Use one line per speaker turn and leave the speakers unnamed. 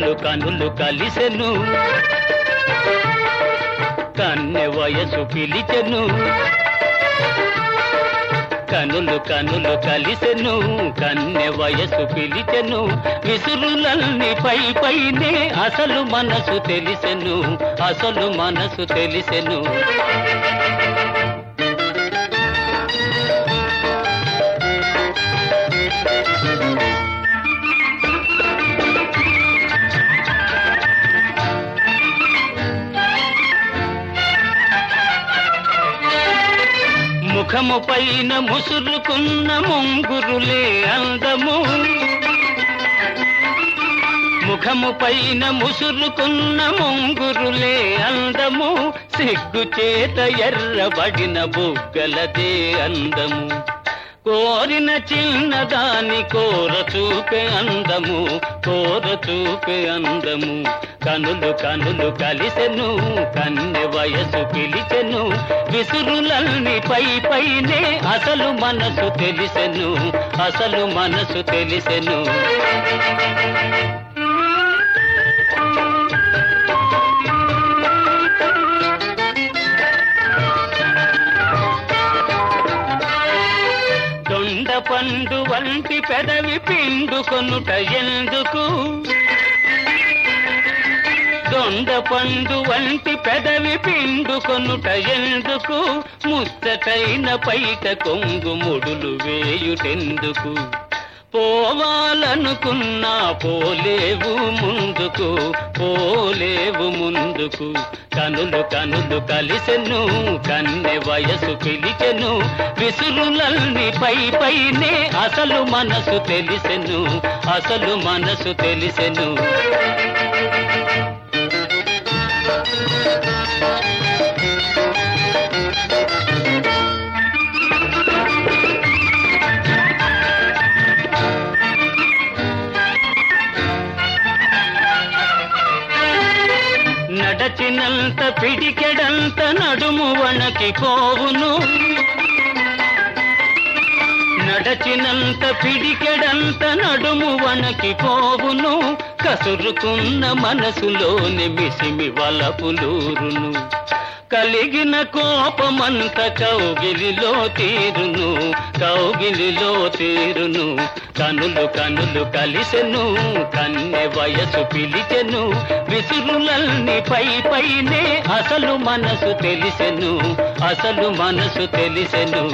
కన్నులు కనులు కలిసెను. కన్నె వయసు పిలిచెను. కనులు కనులు కలిసెను. కన్నె వయసు పిలిచెను. విసురులల్ని పై పైనే అసలు మనసు తెలిసెను. అసలు మనసు తెలిసెను. ముఖము పైన ముసురుకున్న ముంగురులే అందము. ముఖము పైన ముసురుకున్న ముంగురులే అందము. సిగ్గు చేత ఎర్రబడిన బుగ్గలదే అందము. కోరిన చిన్నదాని కోర చూపే అందము కోర చూపే అందము. కనులు కనులు కలిసెను కన్నె వయసు పిలిచెను. విసురులల్ని పై పైనే అసలు మనసు తెలిసెను అసలు మనసు తెలిసెను. పండు పెదవి పిండుకొనుట ఎందుకు? దొండ పండు వంటి పెదవి పిండుకొనుట ఎందుకు? ముచ్చటైన పైట కొంగు ముడులు వేయుటెందుకు? పోవాలనుకున్నా పోలేవు ముందుకు పోలేవు ముందుకు. కనులు కనులు కలిసెను కన్నె వయసు పిలిచెను. విసురులల్ని పై పైనే అసలు మనసు తెలిసెను అసలు మనసు తెలిసెను. నడచినంత పిడికెడంత నడుము వణకి పోవును. నడచినంత పిడికెడంత నడుము వణకి పోవును. కసురుకున్న మనసులోని మిసిమి వలపులూరును. కలిగిన కోపమంత కౌగిలిలో తీరును కౌగిలిలో తీరును. కనులు కనులు కలిసెను కన్నె వయసు పిలిచెను. విసురులల్ని పై పైనే అసలు మనసు తెలిసెను అసలు మనసు తెలిసెను.